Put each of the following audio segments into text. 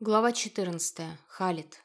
Глава 14. Халит.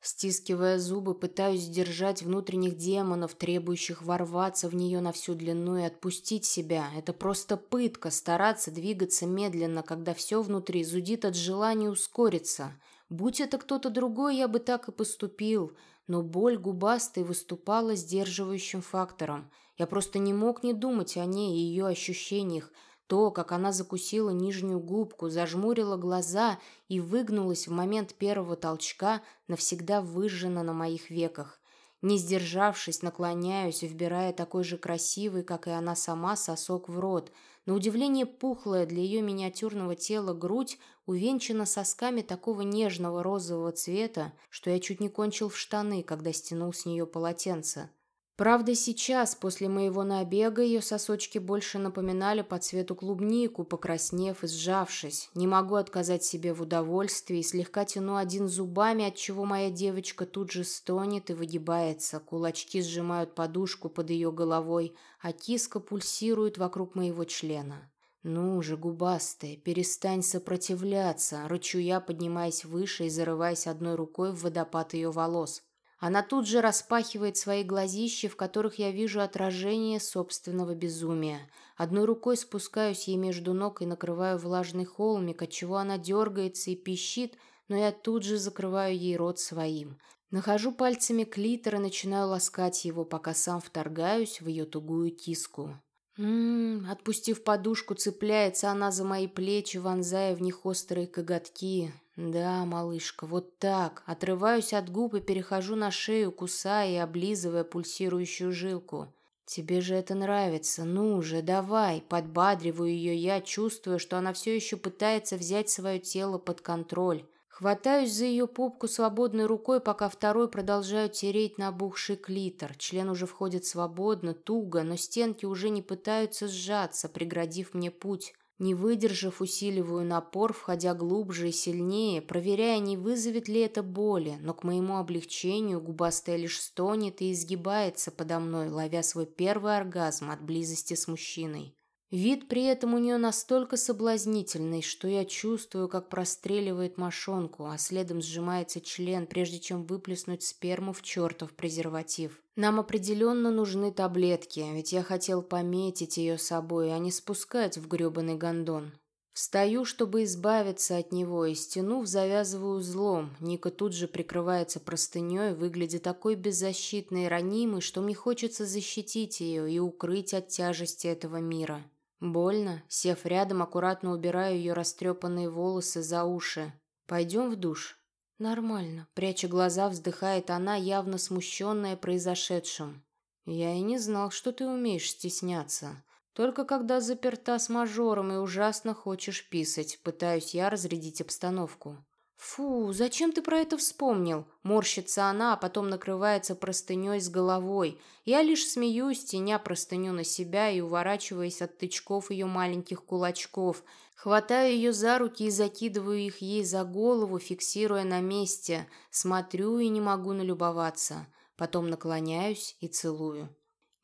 Стискивая зубы, пытаюсь сдержать внутренних демонов, требующих ворваться в нее на всю длину и отпустить себя. Это просто пытка, стараться двигаться медленно, когда все внутри зудит от желания ускориться. Будь это кто-то другой, я бы так и поступил, но боль губастой выступала сдерживающим фактором. Я просто не мог не думать о ней и ее ощущениях, то, как она закусила нижнюю губку, зажмурила глаза и выгнулась в момент первого толчка, навсегда выжжена на моих веках. Не сдержавшись, наклоняюсь, вбирая такой же красивый, как и она сама, сосок в рот. На удивление пухлая для ее миниатюрного тела грудь увенчана сосками такого нежного розового цвета, что я чуть не кончил в штаны, когда стянул с нее полотенце. Правда, сейчас, после моего набега, ее сосочки больше напоминали по цвету клубнику, покраснев и сжавшись. Не могу отказать себе в удовольствии, слегка тяну один зубами, отчего моя девочка тут же стонет и выгибается. Кулачки сжимают подушку под ее головой, а киска пульсирует вокруг моего члена. «Ну же, губастая, перестань сопротивляться!» Рычу я, поднимаясь выше и зарываясь одной рукой в водопад ее волос. Она тут же распахивает свои глазища, в которых я вижу отражение собственного безумия. Одной рукой спускаюсь ей между ног и накрываю влажный холмик, отчего она дергается и пищит, но я тут же закрываю ей рот своим. Нахожу пальцами клитор и начинаю ласкать его, пока сам вторгаюсь в ее тугую киску. Ммм, отпустив подушку, цепляется она за мои плечи, вонзая в них острые коготки. Да, малышка, вот так. Отрываюсь от губ и перехожу на шею, кусая и облизывая пульсирующую жилку. Тебе же это нравится. Ну же, давай. Подбадриваю ее я, чувствуя, что она все еще пытается взять свое тело под контроль. Хватаюсь за ее попку свободной рукой, пока второй продолжаю тереть набухший клитор. Член уже входит свободно, туго, но стенки уже не пытаются сжаться, преградив мне путь. Не выдержав, усиливаю напор, входя глубже и сильнее, проверяя, не вызовет ли это боли, но к моему облегчению губастая лишь стонет и изгибается подо мной, ловя свой первый оргазм от близости с мужчиной. Вид при этом у нее настолько соблазнительный, что я чувствую, как простреливает мошонку, а следом сжимается член, прежде чем выплеснуть сперму в чертов презерватив. Нам определенно нужны таблетки, ведь я хотел пометить ее собой, а не спускать в гребаный гондон. Встаю, чтобы избавиться от него, и стянув, завязываю узлом. Ника тут же прикрывается простыней, выглядя такой беззащитной и ранимой, что мне хочется защитить ее и укрыть от тяжести этого мира. Больно. Сев рядом, аккуратно убираю ее растрепанные волосы за уши. «Пойдем в душ?» «Нормально», — пряча глаза, вздыхает она, явно смущенная произошедшим. «Я и не знал, что ты умеешь стесняться. Только когда заперта с мажором и ужасно хочешь писать, пытаюсь я разрядить обстановку». «Фу, зачем ты про это вспомнил?» Морщится она, а потом накрывается простыней с головой. Я лишь смеюсь, теня простыню на себя и уворачиваясь от тычков ее маленьких кулачков. Хватаю ее за руки и закидываю их ей за голову, фиксируя на месте. Смотрю и не могу налюбоваться. Потом наклоняюсь и целую.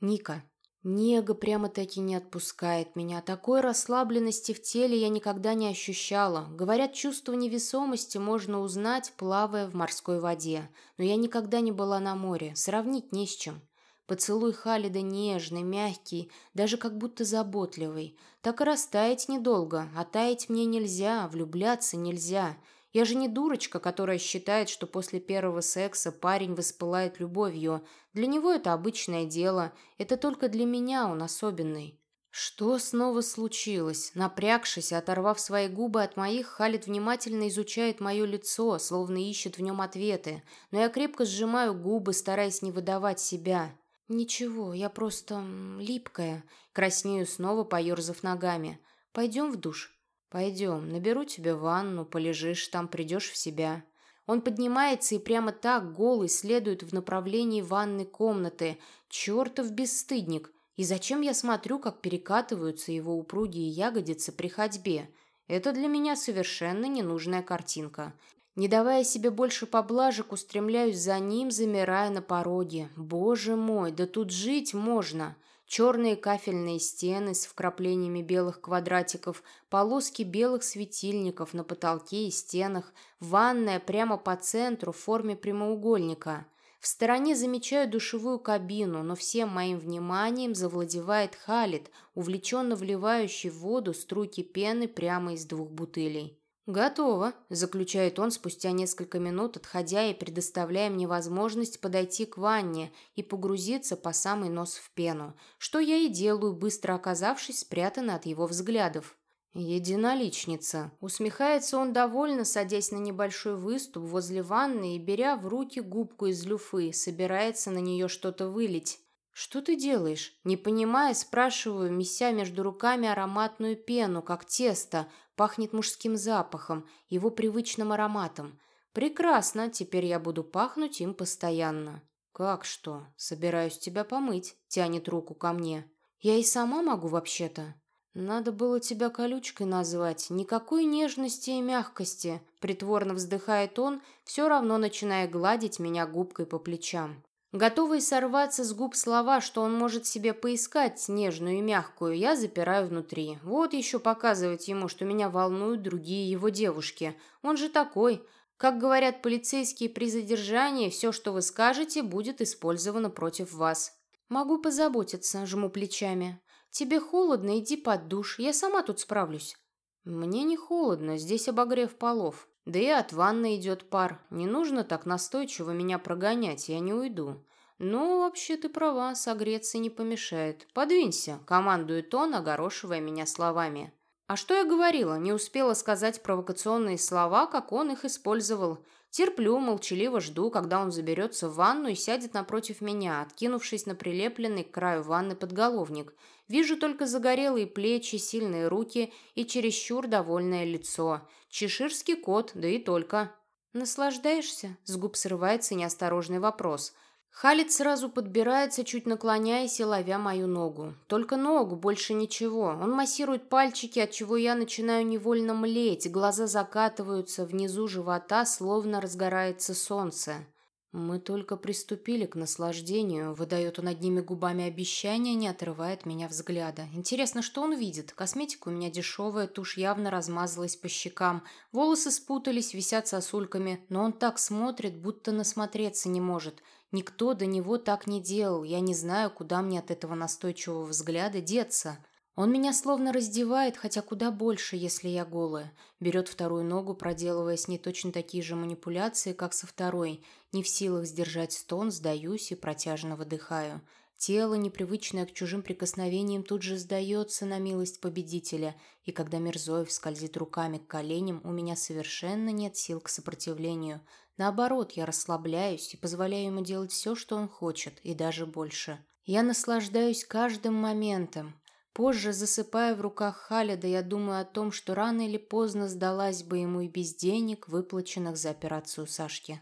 «Ника, Нега прямо-таки не отпускает меня. Такой расслабленности в теле я никогда не ощущала. Говорят, чувство невесомости можно узнать, плавая в морской воде. Но я никогда не была на море. Сравнить не с чем. Поцелуй Халида нежный, мягкий, даже как будто заботливый. Так и растаять недолго, а таять мне нельзя, влюбляться нельзя. Я же не дурочка, которая считает, что после первого секса парень воспылает любовью. Для него это обычное дело. Это только для меня он особенный. Что снова случилось? Напрягшись и оторвав свои губы от моих, Халид внимательно изучает мое лицо, словно ищет в нем ответы. Но я крепко сжимаю губы, стараясь не выдавать себя. «Ничего, я просто липкая», краснею снова, поерзав ногами. «Пойдем в душ?» «Пойдем, наберу тебе ванну, полежишь там, придешь в себя». Он поднимается и прямо так, голый, следует в направлении ванной комнаты. Чертов бесстыдник! И зачем я смотрю, как перекатываются его упругие ягодицы при ходьбе? Это для меня совершенно ненужная картинка. Не давая себе больше поблажек, устремляюсь за ним, замирая на пороге. Боже мой, да тут жить можно! Черные кафельные стены с вкраплениями белых квадратиков, полоски белых светильников на потолке и стенах, ванная прямо по центру в форме прямоугольника. В стороне замечаю душевую кабину, но всем моим вниманием завладевает Халит, увлеченно вливающий в воду струйки пены прямо из двух бутылей. «Готово», – заключает он спустя несколько минут, отходя и предоставляя мне возможность подойти к ванне и погрузиться по самый нос в пену, что я и делаю, быстро оказавшись спрятанной от его взглядов. «Единоличница», – усмехается он довольно, садясь на небольшой выступ возле ванны и беря в руки губку из люфы, собирается на нее что-то вылить. «Что ты делаешь?» Не понимая, спрашиваю, меся между руками ароматную пену, как тесто, пахнет мужским запахом, его привычным ароматом. «Прекрасно, теперь я буду пахнуть им постоянно». «Как что? Собираюсь тебя помыть», — тянет руку ко мне. «Я и сама могу вообще-то». «Надо было тебя колючкой назвать. Никакой нежности и мягкости», — притворно вздыхает он, все равно начиная гладить меня губкой по плечам. Готовый сорваться с губ слова, что он может себе поискать нежную и мягкую, я запираю внутри. Вот еще показывать ему, что меня волнуют другие его девушки. Он же такой. Как говорят полицейские при задержании, все, что вы скажете, будет использовано против вас. Могу позаботиться, жму плечами. Тебе холодно, иди под душ, я сама тут справлюсь. Мне не холодно, здесь обогрев полов. Да и от ванны идет пар. Не нужно так настойчиво меня прогонять, я не уйду. Ну, вообще ты права, согреться не помешает. Подвинься, командует он, огорошивая меня словами. А что я говорила? Не успела сказать провокационные слова, как он их использовал. Терплю, молчаливо жду, когда он заберется в ванну и сядет напротив меня, откинувшись на прилепленный к краю ванны подголовник. Вижу только загорелые плечи, сильные руки и чересчур довольное лицо. Чеширский кот, да и только. «Наслаждаешься?» — с губ срывается неосторожный вопрос — Халит сразу подбирается, чуть наклоняясь и ловя мою ногу. Только ногу, больше ничего. Он массирует пальчики, от чего я начинаю невольно млеть, глаза закатываются, внизу живота словно разгорается солнце. «Мы только приступили к наслаждению», — выдает он одними губами обещания, не отрывает меня взгляда. Интересно, что он видит? Косметика у меня дешевая, тушь явно размазалась по щекам, волосы спутались, висят сосульками, но он так смотрит, будто насмотреться не может. Никто до него так не делал, я не знаю, куда мне от этого настойчивого взгляда деться. Он меня словно раздевает, хотя куда больше, если я голая. Берет вторую ногу, проделывая с ней точно такие же манипуляции, как со второй. Не в силах сдержать стон, сдаюсь и протяжно выдыхаю. Тело, непривычное к чужим прикосновениям, тут же сдается на милость победителя, и когда Мирзоев скользит руками к коленям, у меня совершенно нет сил к сопротивлению. Наоборот, я расслабляюсь и позволяю ему делать все, что он хочет, и даже больше. Я наслаждаюсь каждым моментом. Позже, засыпая в руках Халида, я думаю о том, что рано или поздно сдалась бы ему и без денег, выплаченных за операцию Сашки.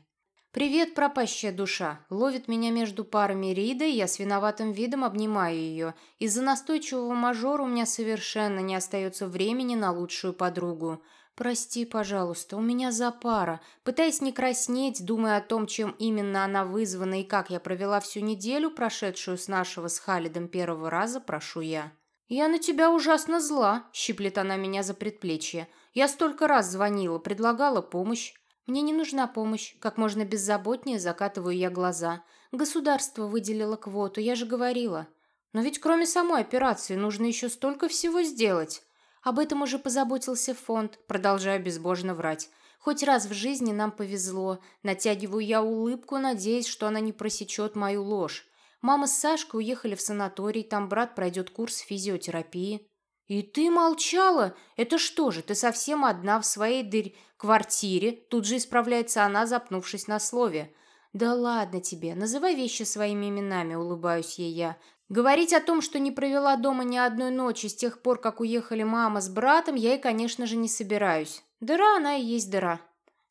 «Привет, пропащая душа!» Ловит меня между парами Рида, и я с виноватым видом обнимаю ее. Из-за настойчивого мажора у меня совершенно не остается времени на лучшую подругу. «Прости, пожалуйста, у меня запара». Пытаясь не краснеть, думая о том, чем именно она вызвана и как я провела всю неделю, прошедшую с нашего с Халидом первого раза, прошу я. «Я на тебя ужасно зла», — щиплет она меня за предплечье. «Я столько раз звонила, предлагала помощь. «Мне не нужна помощь. Как можно беззаботнее закатываю я глаза. Государство выделило квоту, я же говорила. Но ведь кроме самой операции нужно еще столько всего сделать. Об этом уже позаботился фонд, продолжаю безбожно врать. Хоть раз в жизни нам повезло. Натягиваю я улыбку, надеясь, что она не просечет мою ложь. Мама с Сашкой уехали в санаторий, там брат пройдет курс физиотерапии. «И ты молчала? Это что же, ты совсем одна в своей дырь квартире?» Тут же исправляется она, запнувшись на слове. «Да ладно тебе, называй вещи своими именами», — улыбаюсь ей я. Говорить о том, что не провела дома ни одной ночи с тех пор, как уехали мама с братом, я и, конечно же, не собираюсь. Дыра она и есть дыра.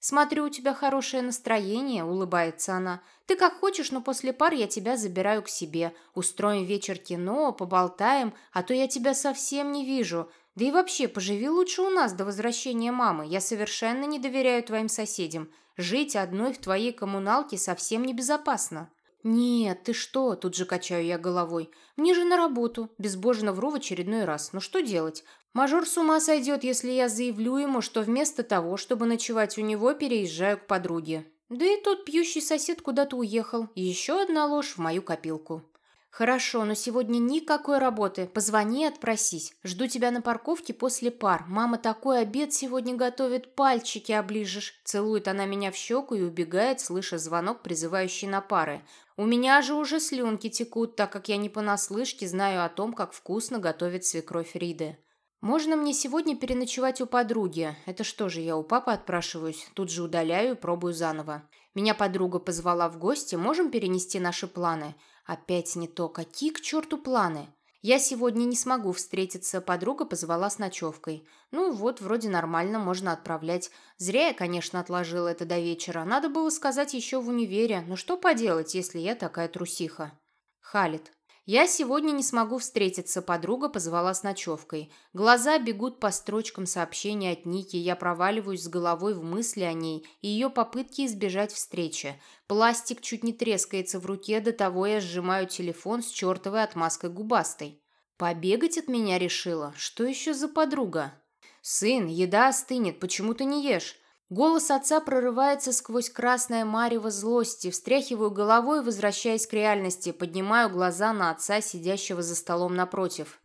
«Смотрю, у тебя хорошее настроение», — улыбается она. «Ты как хочешь, но после пар я тебя забираю к себе. Устроим вечер кино, поболтаем, а то я тебя совсем не вижу. Да и вообще, поживи лучше у нас до возвращения мамы. Я совершенно не доверяю твоим соседям. Жить одной в твоей коммуналке совсем небезопасно». «Нет, ты что?» – тут же качаю я головой. «Мне же на работу!» – безбожно вру в очередной раз. «Ну что делать? Мажор с ума сойдет, если я заявлю ему, что вместо того, чтобы ночевать у него, переезжаю к подруге. Да и тот пьющий сосед куда-то уехал. Еще одна ложь в мою копилку. «Хорошо, но сегодня никакой работы. Позвони и отпросись. Жду тебя на парковке после пар. Мама такой обед сегодня готовит, пальчики оближешь». Целует она меня в щеку и убегает, слыша звонок, призывающий на пары. У меня же уже слюнки текут, так как я не понаслышке знаю о том, как вкусно готовит свекровь Риды. «Можно мне сегодня переночевать у подруги? Это что же, я у папы отпрашиваюсь? Тут же удаляю и пробую заново. Меня подруга позвала в гости, можем перенести наши планы?» Опять не то. Какие к черту планы? Я сегодня не смогу встретиться, подруга позвала с ночевкой. Ну вот, вроде нормально, можно отправлять. Зря я, конечно, отложила это до вечера. Надо было сказать еще в универе. Но что поделать, если я такая трусиха? Халит. «Я сегодня не смогу встретиться», – подруга позвала с ночевкой. Глаза бегут по строчкам сообщения от Ники, я проваливаюсь с головой в мысли о ней и ее попытки избежать встречи. Пластик чуть не трескается в руке, до того я сжимаю телефон с чертовой отмазкой губастой. Побегать от меня решила? Что еще за подруга? «Сын, еда остынет, почему ты не ешь?» Голос отца прорывается сквозь красное марево злости. Встряхиваю головой, возвращаясь к реальности, поднимаю глаза на отца, сидящего за столом напротив.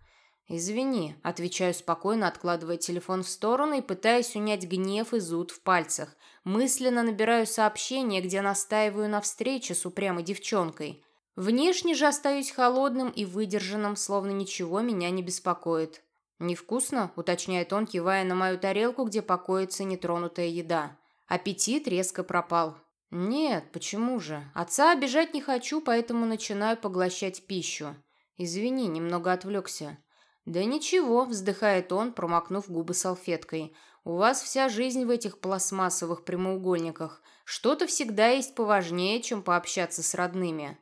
«Извини», — отвечаю спокойно, откладывая телефон в сторону и пытаясь унять гнев и зуд в пальцах. Мысленно набираю сообщение, где настаиваю на встрече с упрямой девчонкой. Внешне же остаюсь холодным и выдержанным, словно ничего меня не беспокоит. «Невкусно?» – уточняет он, кивая на мою тарелку, где покоится нетронутая еда. Аппетит резко пропал. «Нет, почему же? Отца обижать не хочу, поэтому начинаю поглощать пищу. Извини, немного отвлекся». «Да ничего», – вздыхает он, промокнув губы салфеткой. «У вас вся жизнь в этих пластмассовых прямоугольниках. Что-то всегда есть поважнее, чем пообщаться с родными».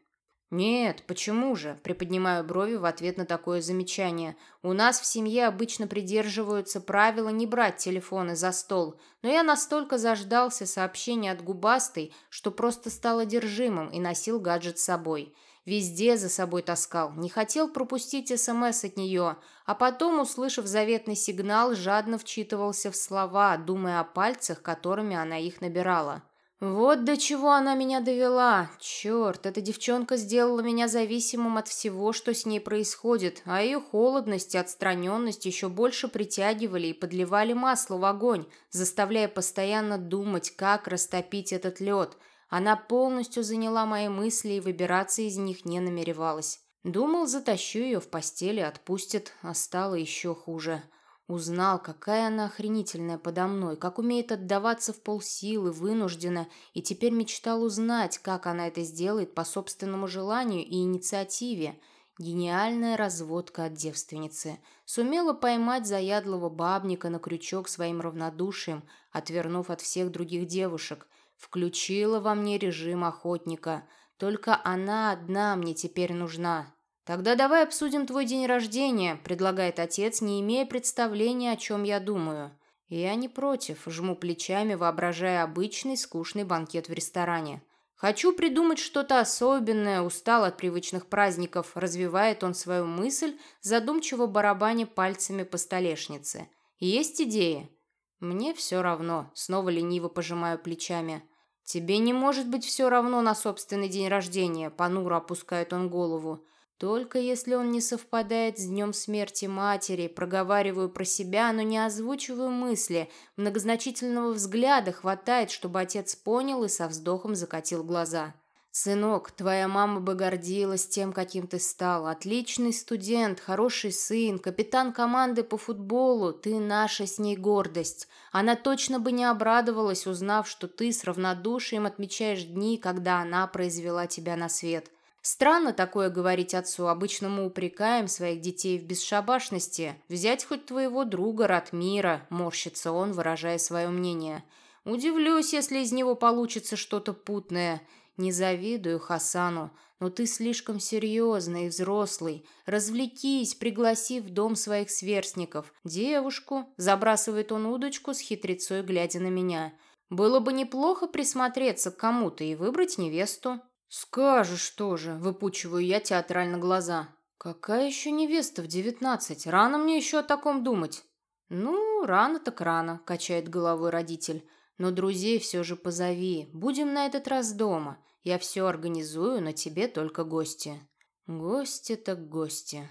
«Нет, почему же?» – приподнимаю брови в ответ на такое замечание. «У нас в семье обычно придерживаются правила не брать телефоны за стол, но я настолько заждался сообщения от губастой, что просто стал одержимым и носил гаджет с собой. Везде за собой таскал, не хотел пропустить СМС от нее, а потом, услышав заветный сигнал, жадно вчитывался в слова, думая о пальцах, которыми она их набирала». Вот до чего она меня довела. Черт, эта девчонка сделала меня зависимым от всего, что с ней происходит, а ее холодность и отстраненность еще больше притягивали и подливали масло в огонь, заставляя постоянно думать, как растопить этот лед. Она полностью заняла мои мысли и выбираться из них не намеревалась. Думал, затащу ее в постели, отпустит, а стало еще хуже. Узнал, какая она охренительная подо мной, как умеет отдаваться в полсилы, вынуждена, и теперь мечтал узнать, как она это сделает по собственному желанию и инициативе. Гениальная разводка от девственницы. Сумела поймать заядлого бабника на крючок своим равнодушием, отвернув от всех других девушек. Включила во мне режим охотника. Только она одна мне теперь нужна. «Тогда давай обсудим твой день рождения», – предлагает отец, не имея представления, о чем я думаю. Я не против, жму плечами, воображая обычный скучный банкет в ресторане. Хочу придумать что-то особенное, устал от привычных праздников, развивает он свою мысль, задумчиво барабаня пальцами по столешнице. Есть идеи? Мне все равно, снова лениво пожимаю плечами. Тебе не может быть все равно на собственный день рождения, понуро опускает он голову. Только если он не совпадает с днем смерти матери, проговариваю про себя, но не озвучиваю мысли. Многозначительного взгляда хватает, чтобы отец понял и со вздохом закатил глаза. «Сынок, твоя мама бы гордилась тем, каким ты стал. Отличный студент, хороший сын, капитан команды по футболу. Ты наша с ней гордость. Она точно бы не обрадовалась, узнав, что ты с равнодушием отмечаешь дни, когда она произвела тебя на свет». Странно такое говорить отцу, обычно мы упрекаем своих детей в бесшабашности. Взять хоть твоего друга Ратмира, морщится он, выражая свое мнение. Удивлюсь, если из него получится что-то путное. Не завидую Хасану, но ты слишком серьезный и взрослый. Развлекись, пригласи в дом своих сверстников. Девушку, забрасывает он удочку с хитрецой, глядя на меня. Было бы неплохо присмотреться к кому-то и выбрать невесту. «Скажешь тоже», — выпучиваю я театрально глаза. «Какая еще невеста в девятнадцать? Рано мне еще о таком думать». «Ну, рано так рано», — качает головой родитель. «Но друзей все же позови. Будем на этот раз дома. Я все организую, на тебе только гости». «Гости так гости».